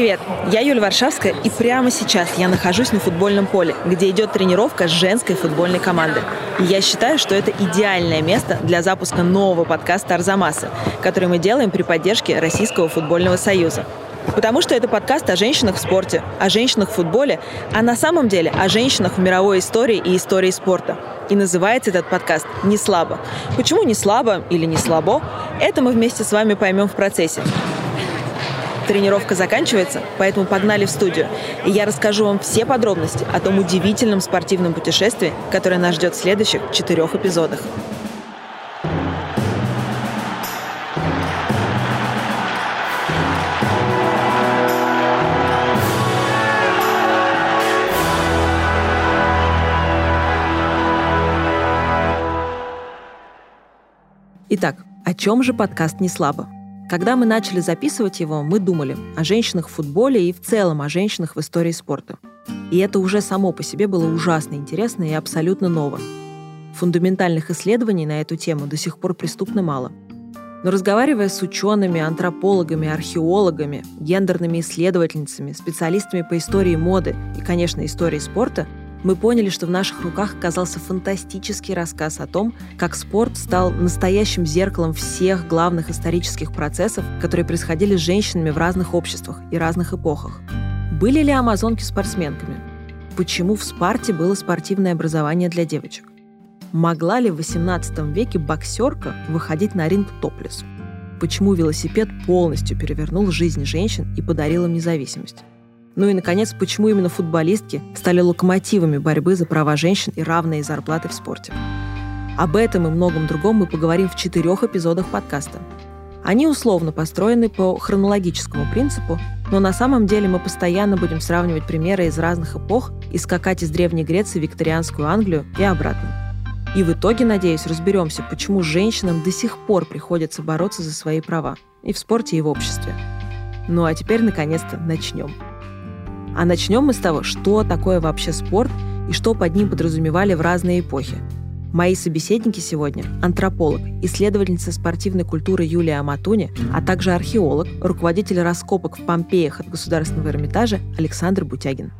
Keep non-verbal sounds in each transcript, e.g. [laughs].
Привет, я Юля Варшавская, и прямо сейчас я нахожусь на футбольном поле, где идет тренировка женской футбольной команды. И я считаю, что это идеальное место для запуска нового подкаста «Арзамаса», который мы делаем при поддержке Российского футбольного союза. Потому что это подкаст о женщинах в спорте, о женщинах в футболе, а на самом деле о женщинах в мировой истории и истории спорта. И называется этот подкаст «Не слабо». Почему не слабо или не слабо, это мы вместе с вами поймем в процессе. Тренировка заканчивается, поэтому погнали в студию. И я расскажу вам все подробности о том удивительном спортивном путешествии, которое нас ждет в следующих четырех эпизодах. Итак, о чем же подкаст «Не слабо»? Когда мы начали записывать его, мы думали о женщинах в футболе и в целом о женщинах в истории спорта. И это уже само по себе было ужасно интересно и абсолютно ново. Фундаментальных исследований на эту тему до сих пор преступно мало. Но разговаривая с учеными, антропологами, археологами, гендерными исследовательницами, специалистами по истории моды и, конечно, истории спорта – мы поняли, что в наших руках оказался фантастический рассказ о том, как спорт стал настоящим зеркалом всех главных исторических процессов, которые происходили с женщинами в разных обществах и разных эпохах. Были ли амазонки спортсменками? Почему в Спарте было спортивное образование для девочек? Могла ли в XVIII веке боксерка выходить на ринг топлес? Почему велосипед полностью перевернул жизнь женщин и подарил им независимость? Ну и, наконец, почему именно футболистки стали локомотивами борьбы за права женщин и равные зарплаты в спорте. Об этом и многом другом мы поговорим в четырех эпизодах подкаста. Они условно построены по хронологическому принципу, но на самом деле мы постоянно будем сравнивать примеры из разных эпох и скакать из Древней Греции в викторианскую Англию и обратно. И в итоге, надеюсь, разберемся, почему женщинам до сих пор приходится бороться за свои права и в спорте, и в обществе. Ну а теперь, наконец-то, начнем. А начнем мы с того, что такое вообще спорт и что под ним подразумевали в разные эпохи. Мои собеседники сегодня – антрополог, исследовательница спортивной культуры Юлия Аматуни, а также археолог, руководитель раскопок в Помпеях от Государственного Эрмитажа Александр Бутягин.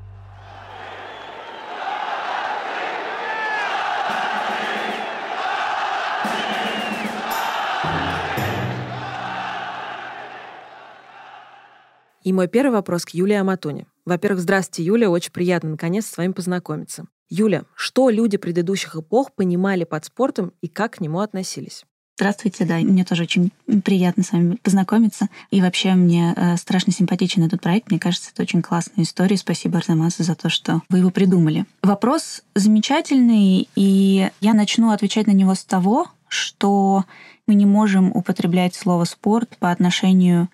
И мой первый вопрос к Юлии Аматуне. Во-первых, здравствуйте, Юля, очень приятно наконец с вами познакомиться. Юля, что люди предыдущих эпох понимали под спортом и как к нему относились? Здравствуйте, да, мне тоже очень приятно с вами познакомиться. И вообще мне э, страшно симпатичен этот проект. Мне кажется, это очень классная история. Спасибо, Арзамасу, за то, что вы его придумали. Вопрос замечательный, и я начну отвечать на него с того, что мы не можем употреблять слово «спорт» по отношению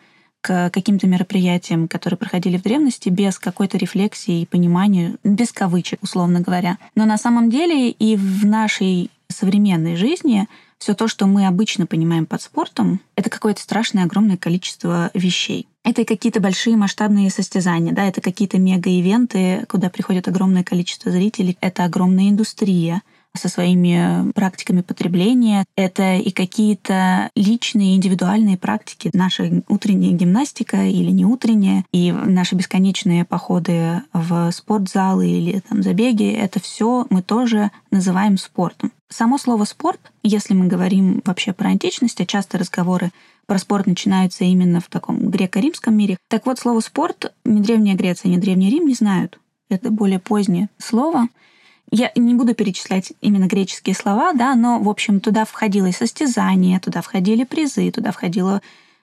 к каким-то мероприятиям, которые проходили в древности, без какой-то рефлексии и понимания, без кавычек, условно говоря. Но на самом деле и в нашей современной жизни все то, что мы обычно понимаем под спортом, это какое-то страшное огромное количество вещей. Это какие-то большие масштабные состязания, да, это какие-то мега-ивенты, куда приходит огромное количество зрителей, это огромная индустрия, со своими практиками потребления. Это и какие-то личные, индивидуальные практики. Наша утренняя гимнастика или не утренняя, и наши бесконечные походы в спортзалы или там забеги, это все мы тоже называем спортом. Само слово «спорт», если мы говорим вообще про античность, а часто разговоры про спорт начинаются именно в таком греко-римском мире. Так вот, слово «спорт» ни Древняя Греция, ни Древний Рим не знают. Это более позднее слово. Я не буду перечислять именно греческие слова, да, но, в общем, туда входило и состязание, туда входили призы, туда входило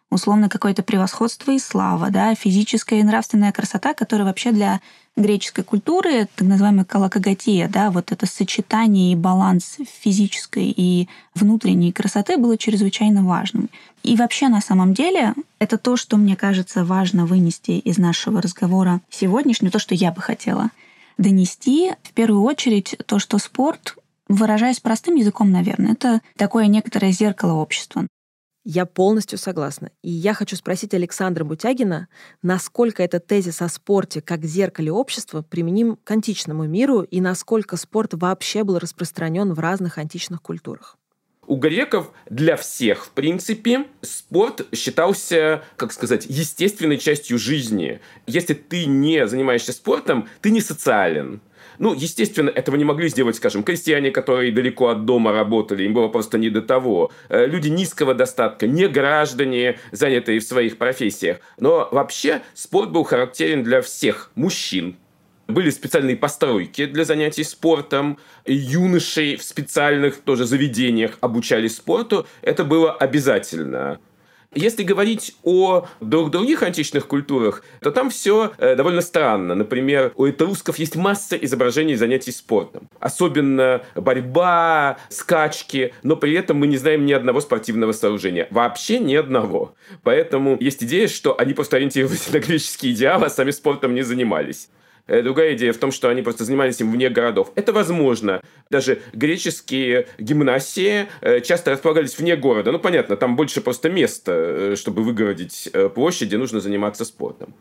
условно какое-то превосходство и слава, да, физическая и нравственная красота, которая вообще для греческой культуры, так называемая колокогатия, да, вот это сочетание и баланс физической и внутренней красоты было чрезвычайно важным. И вообще на самом деле это то, что мне кажется важно вынести из нашего разговора сегодняшнего, то, что я бы хотела — донести в первую очередь то, что спорт, выражаясь простым языком, наверное, это такое некоторое зеркало общества. Я полностью согласна. И я хочу спросить Александра Бутягина, насколько этот тезис о спорте как зеркале общества применим к античному миру и насколько спорт вообще был распространен в разных античных культурах. У греков для всех, в принципе, спорт считался, как сказать, естественной частью жизни. Если ты не занимаешься спортом, ты не социален. Ну, естественно, этого не могли сделать, скажем, крестьяне, которые далеко от дома работали, им было просто не до того. Э, люди низкого достатка, не граждане, занятые в своих профессиях. Но вообще спорт был характерен для всех мужчин, были специальные постройки для занятий спортом, юношей в специальных тоже заведениях обучали спорту. Это было обязательно. Если говорить о друг других античных культурах, то там все э, довольно странно. Например, у этрусков есть масса изображений занятий спортом. Особенно борьба, скачки, но при этом мы не знаем ни одного спортивного сооружения. Вообще ни одного. Поэтому есть идея, что они просто ориентировались [laughs] на греческие идеалы, а сами спортом не занимались. Э, другая идея в том, что они просто занимались им вне городов. Это возможно. Даже греческие гимнасии э, часто располагались вне города. Ну, понятно, там больше просто места, э, чтобы выгородить площади, нужно заниматься спортом.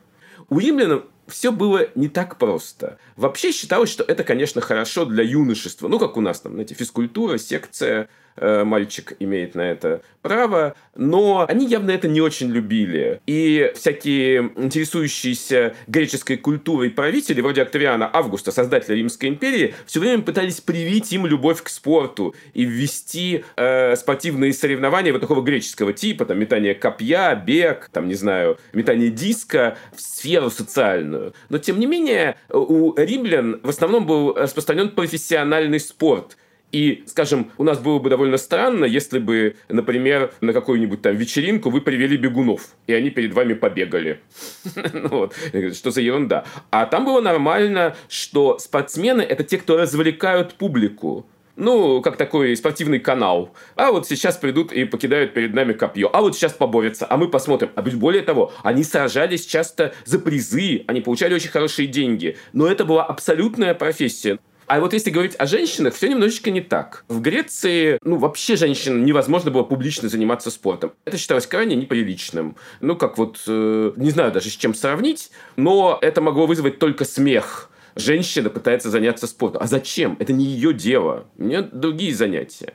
У римлян все было не так просто. Вообще считалось, что это, конечно, хорошо для юношества. Ну, как у нас там, знаете, физкультура, секция, мальчик имеет на это право, но они явно это не очень любили. И всякие интересующиеся греческой культурой правители, вроде Октавиана Августа, создателя Римской империи, все время пытались привить им любовь к спорту и ввести э, спортивные соревнования вот такого греческого типа, там, метание копья, бег, там, не знаю, метание диска в сферу социальную. Но, тем не менее, у римлян в основном был распространен профессиональный спорт – и, скажем, у нас было бы довольно странно, если бы, например, на какую-нибудь там вечеринку вы привели бегунов, и они перед вами побегали. [laughs] Ну что за ерунда. А там было нормально, что спортсмены – это те, кто развлекают публику. Ну, как такой спортивный канал. А вот сейчас придут и покидают перед нами копье. А вот сейчас поборются, а мы посмотрим. А более того, они сражались часто за призы, они получали очень хорошие деньги. Но это была абсолютная профессия. А вот если говорить о женщинах, все немножечко не так. В Греции, ну, вообще женщинам невозможно было публично заниматься спортом. Это считалось крайне неприличным. Ну, как вот, э, не знаю даже с чем сравнить, но это могло вызвать только смех женщина пытается заняться спортом. А зачем? Это не ее дело. У нее другие занятия.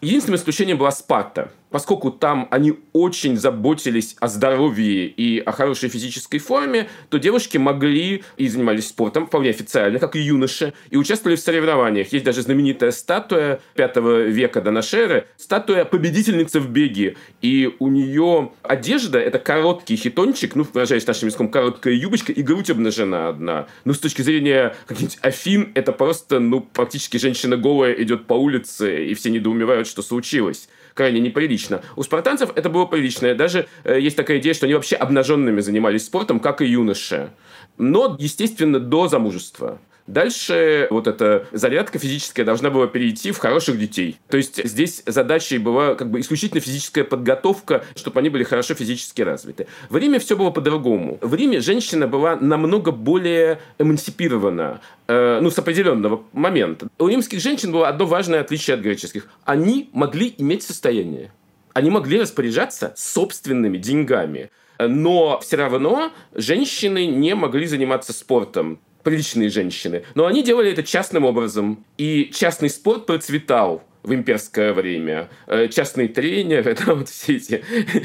Единственным исключением была Спарта поскольку там они очень заботились о здоровье и о хорошей физической форме, то девушки могли и занимались спортом вполне официально, как и юноши, и участвовали в соревнованиях. Есть даже знаменитая статуя 5 века до нашей эры, статуя победительницы в беге. И у нее одежда – это короткий хитончик, ну, выражаясь нашим языком, короткая юбочка, и грудь обнажена одна. Ну, с точки зрения каких-нибудь Афин, это просто, ну, практически женщина голая идет по улице, и все недоумевают, что случилось крайне неприлично. У спартанцев это было прилично. Даже э, есть такая идея, что они вообще обнаженными занимались спортом, как и юноши. Но, естественно, до замужества. Дальше вот эта зарядка физическая должна была перейти в хороших детей. То есть здесь задачей была как бы исключительно физическая подготовка, чтобы они были хорошо физически развиты. В Риме все было по-другому. В Риме женщина была намного более эмансипирована, э, ну, с определенного момента. У римских женщин было одно важное отличие от греческих. Они могли иметь состояние. Они могли распоряжаться собственными деньгами. Но все равно женщины не могли заниматься спортом приличные женщины. Но они делали это частным образом. И частный спорт процветал в имперское время. Э, частный тренер, [laughs] это вот все эти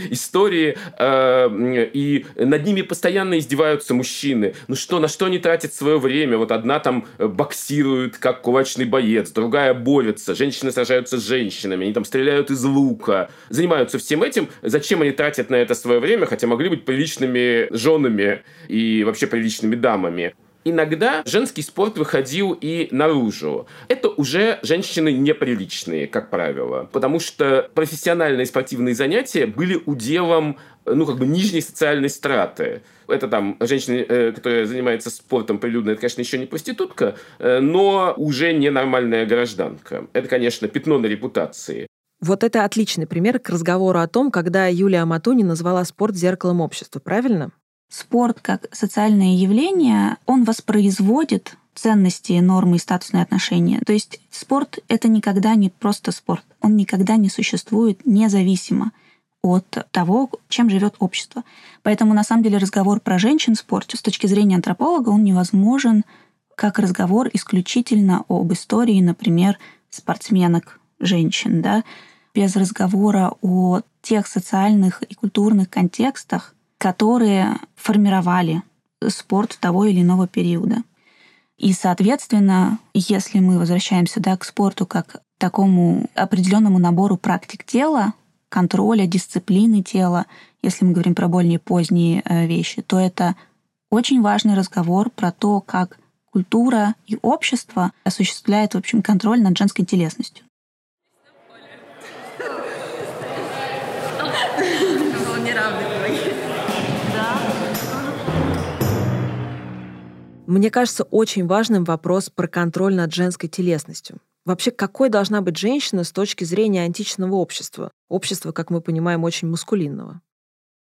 истории. Э, и над ними постоянно издеваются мужчины. Ну что, на что они тратят свое время? Вот одна там боксирует, как кулачный боец, другая борется, женщины сражаются с женщинами, они там стреляют из лука, занимаются всем этим. Зачем они тратят на это свое время, хотя могли быть приличными женами и вообще приличными дамами? Иногда женский спорт выходил и наружу. Это уже женщины неприличные, как правило, потому что профессиональные спортивные занятия были уделом ну, как бы нижней социальной страты. Это там женщина, э, которая занимается спортом прилюдно, это, конечно, еще не проститутка, э, но уже не нормальная гражданка. Это, конечно, пятно на репутации. Вот это отличный пример к разговору о том, когда Юлия Матуни назвала спорт зеркалом общества, правильно? Спорт как социальное явление, он воспроизводит ценности, нормы и статусные отношения. То есть спорт — это никогда не просто спорт. Он никогда не существует независимо от того, чем живет общество. Поэтому на самом деле разговор про женщин в спорте с точки зрения антрополога он невозможен как разговор исключительно об истории, например, спортсменок женщин. Да? без разговора о тех социальных и культурных контекстах, которые формировали спорт того или иного периода. И, соответственно, если мы возвращаемся да, к спорту как такому определенному набору практик тела, контроля, дисциплины тела, если мы говорим про более поздние э, вещи, то это очень важный разговор про то, как культура и общество осуществляет, в общем, контроль над женской телесностью. Мне кажется очень важным вопрос про контроль над женской телесностью. Вообще, какой должна быть женщина с точки зрения античного общества? Общества, как мы понимаем, очень мускулинного.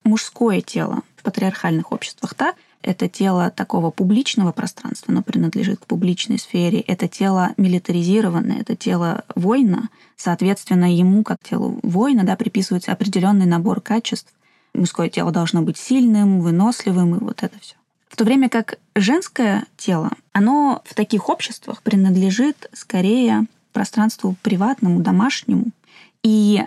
Мужское тело в патриархальных обществах, так? Это тело такого публичного пространства, оно принадлежит к публичной сфере. Это тело милитаризированное, это тело воина. Соответственно, ему, как телу воина, да, приписывается определенный набор качеств. Мужское тело должно быть сильным, выносливым, и вот это все. В то время как женское тело, оно в таких обществах принадлежит скорее пространству приватному, домашнему. И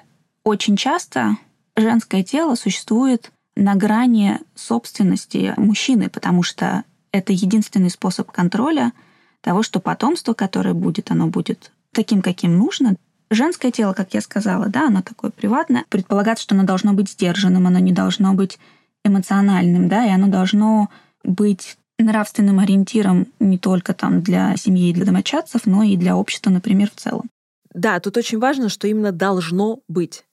очень часто женское тело существует на грани собственности мужчины, потому что это единственный способ контроля того, что потомство, которое будет, оно будет таким, каким нужно. Женское тело, как я сказала, да, оно такое приватное. Предполагается, что оно должно быть сдержанным, оно не должно быть эмоциональным, да, и оно должно быть нравственным ориентиром не только там для семьи и для домочадцев, но и для общества, например, в целом. Да, тут очень важно, что именно должно быть.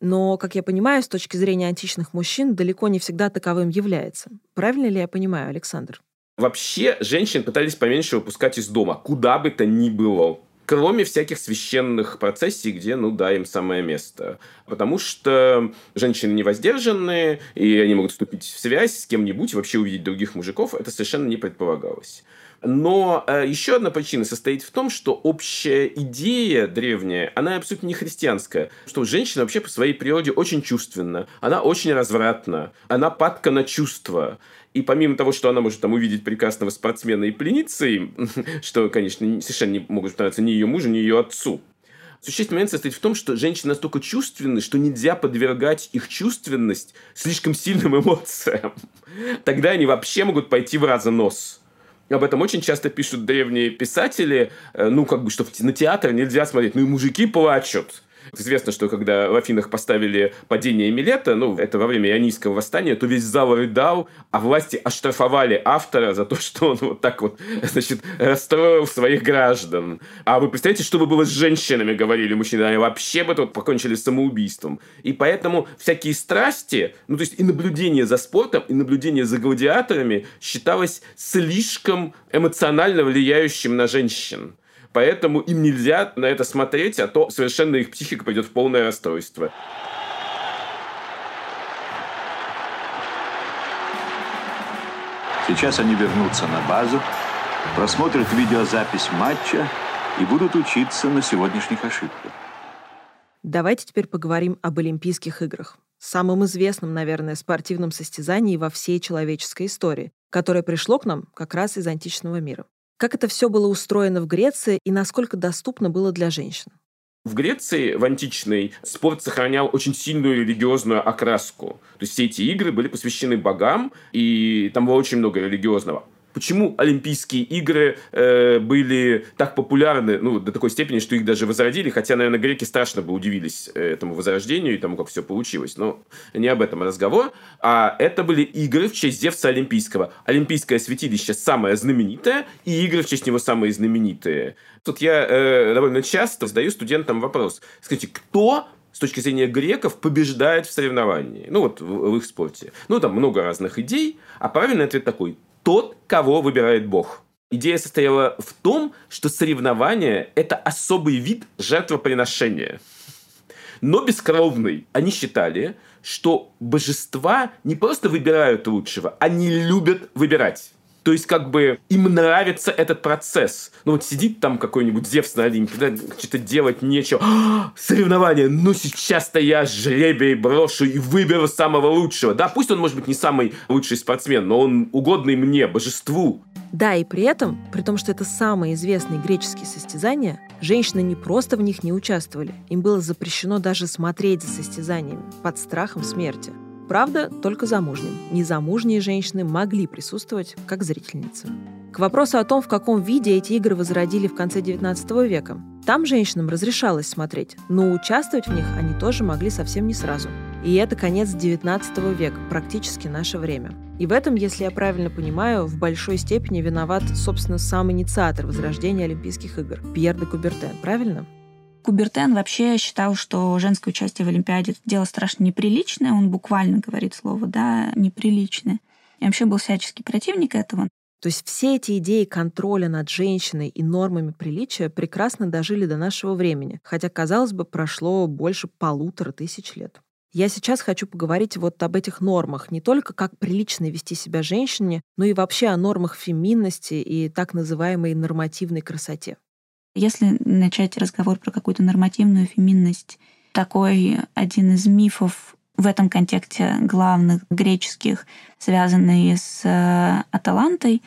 Но, как я понимаю, с точки зрения античных мужчин, далеко не всегда таковым является. Правильно ли я понимаю, Александр? Вообще, женщин пытались поменьше выпускать из дома, куда бы то ни было кроме всяких священных процессий, где, ну да, им самое место. Потому что женщины невоздержанные, и они могут вступить в связь с кем-нибудь, вообще увидеть других мужиков, это совершенно не предполагалось. Но э, еще одна причина состоит в том, что общая идея древняя, она абсолютно не христианская. Что женщина вообще по своей природе очень чувственна, она очень развратна, она падка на чувства. И помимо того, что она может там увидеть прекрасного спортсмена и плениться им, [laughs] что, конечно, совершенно не могут нравиться ни ее мужу, ни ее отцу, Существенный момент состоит в том, что женщины настолько чувственны, что нельзя подвергать их чувственность слишком сильным [laughs] эмоциям. Тогда они вообще могут пойти в разонос. Об этом очень часто пишут древние писатели, э, ну, как бы, что на театр нельзя смотреть, ну, и мужики плачут. Известно, что когда в Афинах поставили падение Милета, ну, это во время Ионийского восстания, то весь зал рыдал, а власти оштрафовали автора за то, что он вот так вот, значит, расстроил своих граждан. А вы представляете, что бы было с женщинами, говорили мужчины, они вообще бы тут покончили самоубийством. И поэтому всякие страсти, ну, то есть и наблюдение за спортом, и наблюдение за гладиаторами считалось слишком эмоционально влияющим на женщин. Поэтому им нельзя на это смотреть, а то совершенно их психика пойдет в полное расстройство. Сейчас они вернутся на базу, просмотрят видеозапись матча и будут учиться на сегодняшних ошибках. Давайте теперь поговорим об Олимпийских играх. Самым известным, наверное, спортивном состязании во всей человеческой истории, которое пришло к нам как раз из античного мира. Как это все было устроено в Греции и насколько доступно было для женщин? В Греции, в античной, спорт сохранял очень сильную религиозную окраску. То есть все эти игры были посвящены богам, и там было очень много религиозного почему Олимпийские игры э, были так популярны, ну, до такой степени, что их даже возродили, хотя, наверное, греки страшно бы удивились э, этому возрождению и тому, как все получилось. Но не об этом разговор. А это были игры в честь Зевса Олимпийского. Олимпийское святилище самое знаменитое, и игры в честь него самые знаменитые. Тут я э, довольно часто задаю студентам вопрос. Скажите, кто с точки зрения греков побеждает в соревновании. Ну, вот в, в их спорте. Ну, там много разных идей, а правильный ответ такой тот, кого выбирает Бог. Идея состояла в том, что соревнование – это особый вид жертвоприношения. Но бескровный. Они считали, что божества не просто выбирают лучшего, они любят выбирать. То есть, как бы, им нравится этот процесс. Ну, вот сидит там какой-нибудь Зевс на Олимпе, да, что-то делать нечего. [gasps] Соревнования, ну, сейчас-то я жребий брошу и выберу самого лучшего. Да, пусть он, может быть, не самый лучший спортсмен, но он угодный мне, божеству. Да, и при этом, при том, что это самые известные греческие состязания, женщины не просто в них не участвовали, им было запрещено даже смотреть за состязаниями под страхом смерти. Правда, только замужним. Незамужние женщины могли присутствовать как зрительницы. К вопросу о том, в каком виде эти игры возродили в конце XIX века. Там женщинам разрешалось смотреть, но участвовать в них они тоже могли совсем не сразу. И это конец XIX века, практически наше время. И в этом, если я правильно понимаю, в большой степени виноват, собственно, сам инициатор возрождения Олимпийских игр – Пьер де Кубертен, правильно? Кубертен вообще считал, что женское участие в Олимпиаде – дело страшно неприличное, он буквально говорит слово, да, неприличное. И вообще был всяческий противник этого. То есть все эти идеи контроля над женщиной и нормами приличия прекрасно дожили до нашего времени, хотя, казалось бы, прошло больше полутора тысяч лет. Я сейчас хочу поговорить вот об этих нормах, не только как прилично вести себя женщине, но и вообще о нормах феминности и так называемой нормативной красоте. Если начать разговор про какую-то нормативную феминность, такой один из мифов в этом контексте главных греческих, связанный с э, Аталантой,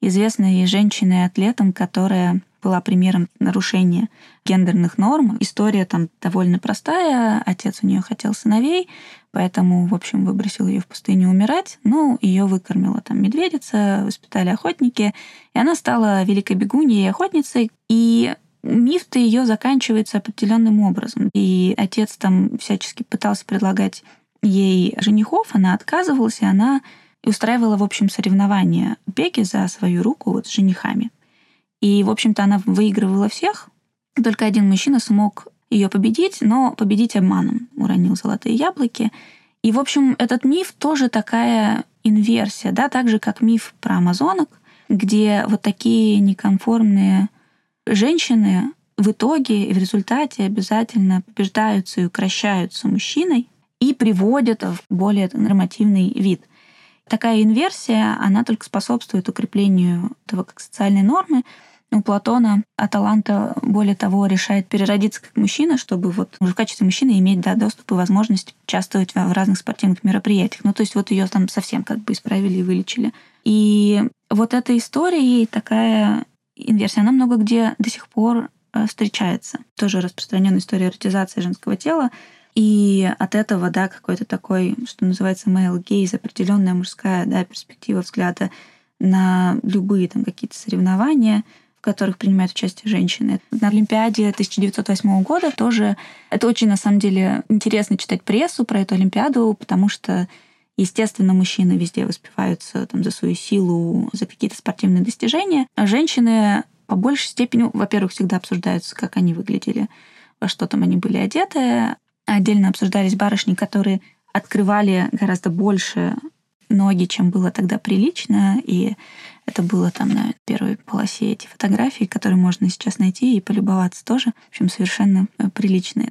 известной женщиной-атлетом, которая была примером нарушения гендерных норм. История там довольно простая. Отец у нее хотел сыновей, поэтому, в общем, выбросил ее в пустыню умирать. Ну, ее выкормила там медведица, воспитали охотники, и она стала великой бегуньей и охотницей. И миф-то ее заканчивается определенным образом. И отец там всячески пытался предлагать ей женихов, она отказывалась, и она устраивала, в общем, соревнования беги за свою руку вот с женихами. И, в общем-то, она выигрывала всех. Только один мужчина смог ее победить, но победить обманом. Уронил золотые яблоки. И, в общем, этот миф тоже такая инверсия, да, так же, как миф про амазонок, где вот такие неконформные женщины в итоге и в результате обязательно побеждаются и укращаются мужчиной и приводят в более нормативный вид. Такая инверсия, она только способствует укреплению этого как социальной нормы, у Платона Аталанта, более того, решает переродиться как мужчина, чтобы вот в качестве мужчины иметь да, доступ и возможность участвовать в разных спортивных мероприятиях. Ну, то есть вот ее там совсем как бы исправили и вылечили. И вот эта история и такая инверсия, она много где до сих пор э, встречается. Тоже распространенная история эротизации женского тела. И от этого, да, какой-то такой, что называется, male gaze, определенная мужская да, перспектива взгляда на любые там какие-то соревнования, в которых принимают участие женщины. На Олимпиаде 1908 года тоже это очень, на самом деле, интересно читать прессу про эту Олимпиаду, потому что Естественно, мужчины везде воспеваются там, за свою силу, за какие-то спортивные достижения. А женщины по большей степени, во-первых, всегда обсуждаются, как они выглядели, во что там они были одеты. Отдельно обсуждались барышни, которые открывали гораздо больше ноги, чем было тогда прилично, и это было там на первой полосе эти фотографии, которые можно сейчас найти и полюбоваться тоже. В общем, совершенно э, приличные.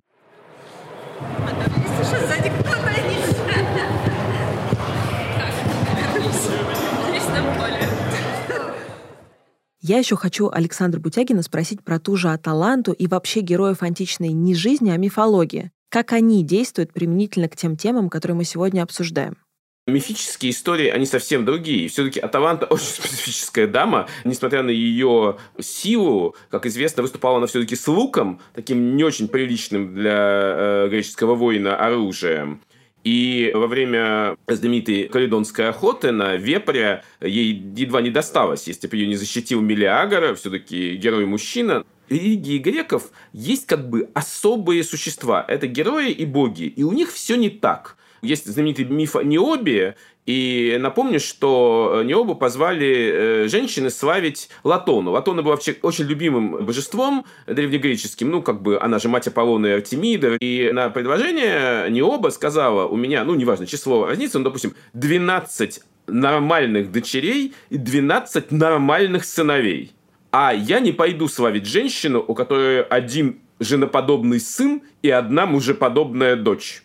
Я еще хочу Александра Бутягина спросить про ту же Аталанту и вообще героев античной не жизни, а мифологии. Как они действуют применительно к тем темам, которые мы сегодня обсуждаем? Мифические истории, они совсем другие. Все-таки Аталанта [laughs] очень специфическая дама. Несмотря на ее силу, как известно, выступала она все-таки с луком, таким не очень приличным для э, греческого воина оружием. И во время знаменитой каледонской охоты на вепря ей едва не досталось, если бы ее не защитил Мелиагора, все-таки герой-мужчина. В религии греков есть как бы особые существа. Это герои и боги. И у них все не так. Есть знаменитый миф о Необе, и напомню, что Необу позвали э, женщины славить Латону. Латона была вообще очень любимым божеством древнегреческим. Ну, как бы она же мать Аполлона и Артемида. И на предложение Необа сказала, у меня, ну, неважно, число разницы, ну, допустим, 12 нормальных дочерей и 12 нормальных сыновей. А я не пойду славить женщину, у которой один женоподобный сын и одна мужеподобная дочь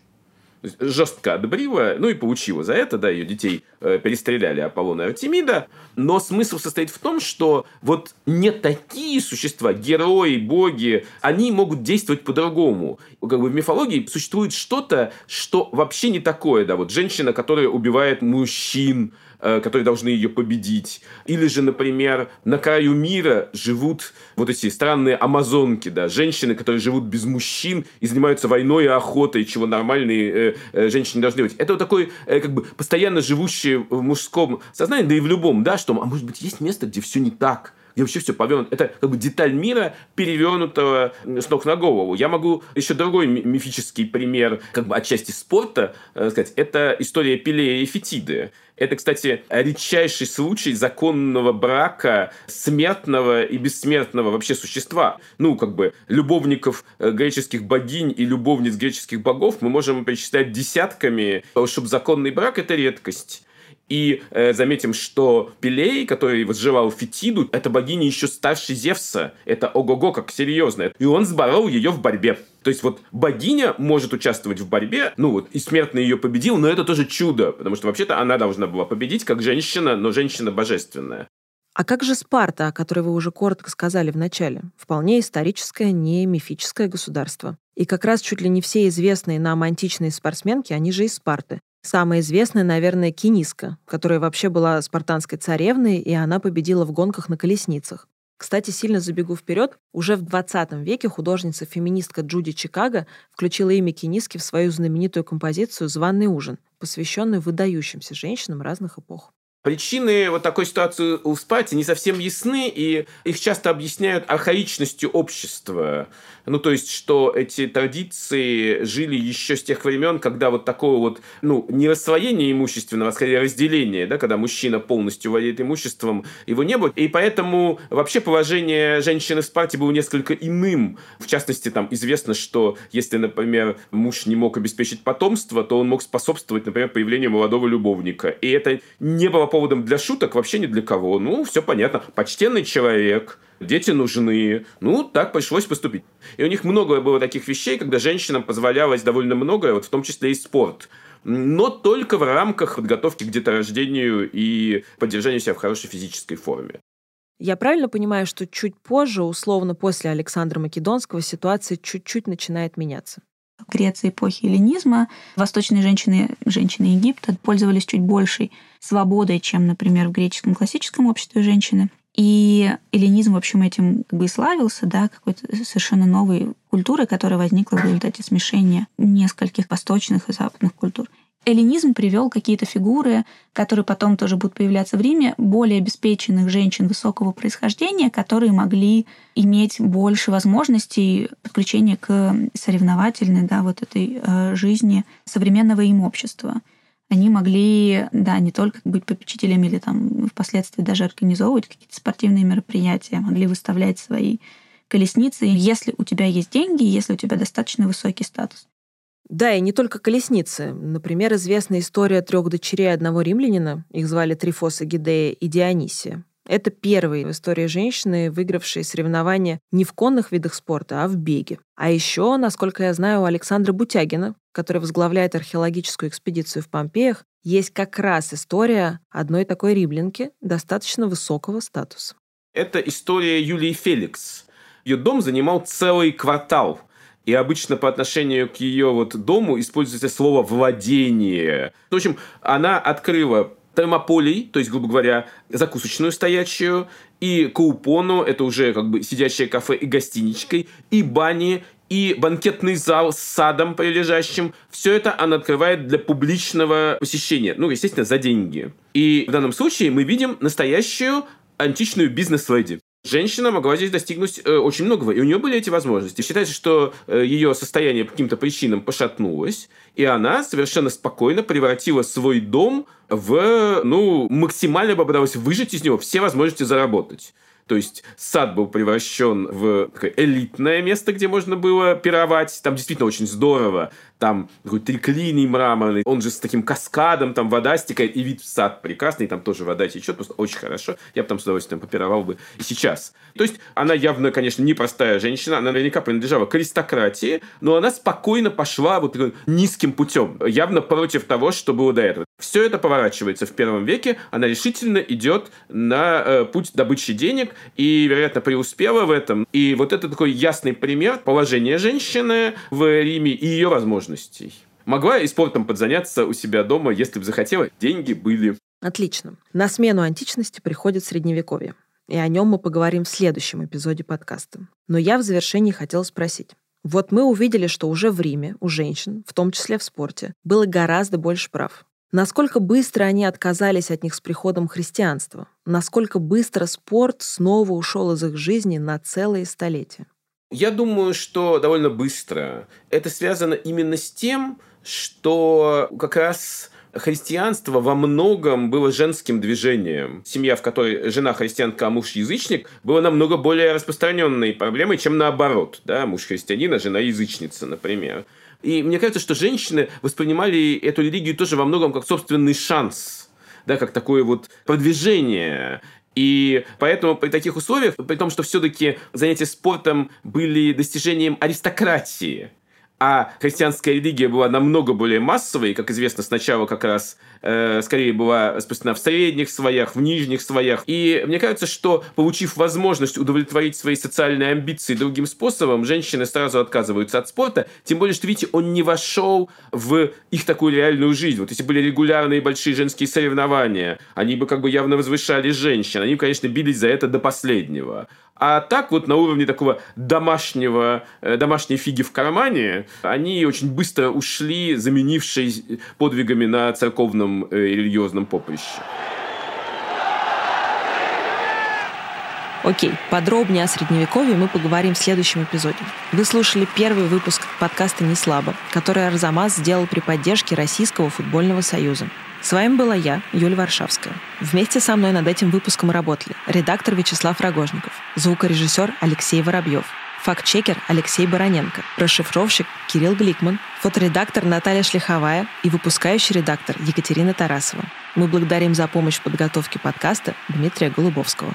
жестко отбрила, ну и получила за это, да, ее детей э, перестреляли Аполлона и Артемида. Но смысл состоит в том, что вот не такие существа, герои, боги, они могут действовать по-другому. Как бы в мифологии существует что-то, что вообще не такое, да, вот женщина, которая убивает мужчин, которые должны ее победить. Или же, например, на краю мира живут вот эти странные амазонки, да, женщины, которые живут без мужчин и занимаются войной и охотой, чего нормальные э, э, женщины должны быть. Это вот такой, э, как бы, постоянно живущий в мужском сознании, да и в любом, да, что, а может быть, есть место, где все не так, где вообще все повернуто. Это как бы деталь мира, перевернутого с ног на голову. Я могу еще другой мифический пример, как бы отчасти спорта, э, сказать. Это история Пелея и Фетиды. Это, кстати, редчайший случай законного брака смертного и бессмертного вообще существа. Ну, как бы, любовников э, греческих богинь и любовниц греческих богов мы можем перечислять десятками, чтобы законный брак – это редкость. И э, заметим, что Пелей, который возживал Фетиду, это богиня еще старше Зевса. Это ого-го, как серьезно. И он сборол ее в борьбе. То есть вот богиня может участвовать в борьбе, ну вот, и смертный ее победил, но это тоже чудо, потому что вообще-то она должна была победить как женщина, но женщина божественная. А как же Спарта, о которой вы уже коротко сказали в начале? Вполне историческое, не мифическое государство. И как раз чуть ли не все известные нам античные спортсменки, они же из Спарты. Самая известная, наверное, Кениска, которая вообще была спартанской царевной, и она победила в гонках на колесницах. Кстати, сильно забегу вперед, уже в 20 веке художница-феминистка Джуди Чикаго включила имя Кениски в свою знаменитую композицию «Званный ужин», посвященную выдающимся женщинам разных эпох. Причины вот такой ситуации у Спарте не совсем ясны, и их часто объясняют архаичностью общества. Ну, то есть, что эти традиции жили еще с тех времен, когда вот такое вот, ну, не рассвоение имущественного, а скорее разделение, да, когда мужчина полностью владеет имуществом, его не было. И поэтому вообще положение женщины в Спарте было несколько иным. В частности, там известно, что если, например, муж не мог обеспечить потомство, то он мог способствовать, например, появлению молодого любовника. И это не было поводом для шуток вообще ни для кого. Ну, все понятно. Почтенный человек, дети нужны. Ну, так пришлось поступить. И у них много было таких вещей, когда женщинам позволялось довольно многое, вот в том числе и спорт но только в рамках подготовки к деторождению и поддержания себя в хорошей физической форме. Я правильно понимаю, что чуть позже, условно после Александра Македонского, ситуация чуть-чуть начинает меняться? Греции эпохи эллинизма восточные женщины, женщины Египта пользовались чуть большей свободой, чем, например, в греческом классическом обществе женщины. И эллинизм, в общем, этим как бы и славился, да, какой-то совершенно новой культуры, которая возникла в результате смешения нескольких восточных и западных культур. Эллинизм привел какие-то фигуры, которые потом тоже будут появляться в Риме, более обеспеченных женщин высокого происхождения, которые могли иметь больше возможностей подключения к соревновательной да, вот этой э, жизни современного им общества они могли, да, не только быть попечителями или там впоследствии даже организовывать какие-то спортивные мероприятия, могли выставлять свои колесницы, если у тебя есть деньги, если у тебя достаточно высокий статус. Да, и не только колесницы. Например, известная история трех дочерей одного римлянина, их звали Трифоса Гидея и Дионисия. Это первые в истории женщины, выигравшие соревнования не в конных видах спорта, а в беге. А еще, насколько я знаю, у Александра Бутягина, который возглавляет археологическую экспедицию в Помпеях, есть как раз история одной такой римлянки достаточно высокого статуса. Это история Юлии Феликс. Ее дом занимал целый квартал. И обычно по отношению к ее вот дому используется слово «владение». В общем, она открыла термополей, то есть, грубо говоря, закусочную стоящую, и каупону, это уже как бы сидящее кафе и гостиничкой, и бани, и банкетный зал с садом прилежащим. Все это она открывает для публичного посещения. Ну, естественно, за деньги. И в данном случае мы видим настоящую античную бизнес-леди. Женщина могла здесь достигнуть э, очень многого, и у нее были эти возможности. Считается, что э, ее состояние по каким-то причинам пошатнулось, и она совершенно спокойно превратила свой дом в, ну, максимально попыталась выжить из него все возможности заработать. То есть сад был превращен в такое элитное место, где можно было пировать. Там действительно очень здорово там такой триклиний мраморный, он же с таким каскадом, там вода стекает, и вид в сад прекрасный, там тоже вода течет, просто очень хорошо. Я бы там с удовольствием попировал бы и сейчас. То есть она явно, конечно, непростая женщина, она наверняка принадлежала к аристократии, но она спокойно пошла вот таким низким путем, явно против того, что было до этого. Все это поворачивается в первом веке, она решительно идет на э, путь добычи денег и, вероятно, преуспела в этом. И вот это такой ясный пример положения женщины в Риме и ее возможностей возможностей. Могла и спортом подзаняться у себя дома, если бы захотела. Деньги были. Отлично. На смену античности приходит средневековье. И о нем мы поговорим в следующем эпизоде подкаста. Но я в завершении хотела спросить. Вот мы увидели, что уже в Риме у женщин, в том числе в спорте, было гораздо больше прав. Насколько быстро они отказались от них с приходом христианства? Насколько быстро спорт снова ушел из их жизни на целые столетия? Я думаю, что довольно быстро. Это связано именно с тем, что как раз христианство во многом было женским движением. Семья, в которой жена христианка, а муж язычник, была намного более распространенной проблемой, чем наоборот. Да? Муж христианин, а жена язычница, например. И мне кажется, что женщины воспринимали эту религию тоже во многом как собственный шанс, да, как такое вот продвижение. И поэтому при таких условиях, при том, что все-таки занятия спортом были достижением аристократии, а христианская религия была намного более массовой, как известно, сначала как раз э, скорее была распространена в средних слоях, в нижних слоях. И мне кажется, что получив возможность удовлетворить свои социальные амбиции другим способом, женщины сразу отказываются от спорта. Тем более, что, видите, он не вошел в их такую реальную жизнь. Вот если были регулярные большие женские соревнования, они бы как бы явно возвышали женщин. Они, конечно, бились за это до последнего. А так вот на уровне такого домашнего, э, домашней фиги в кармане, они очень быстро ушли, заменившись подвигами на церковном э, религиозном поприще. Окей, подробнее о Средневековье мы поговорим в следующем эпизоде. Вы слушали первый выпуск подкаста «Не слабо», который Арзамас сделал при поддержке Российского футбольного союза. С вами была я, Юлия Варшавская. Вместе со мной над этим выпуском работали редактор Вячеслав Рогожников, звукорежиссер Алексей Воробьев, фактчекер Алексей Бароненко, расшифровщик Кирилл Гликман, фоторедактор Наталья Шлиховая и выпускающий редактор Екатерина Тарасова. Мы благодарим за помощь в подготовке подкаста Дмитрия Голубовского.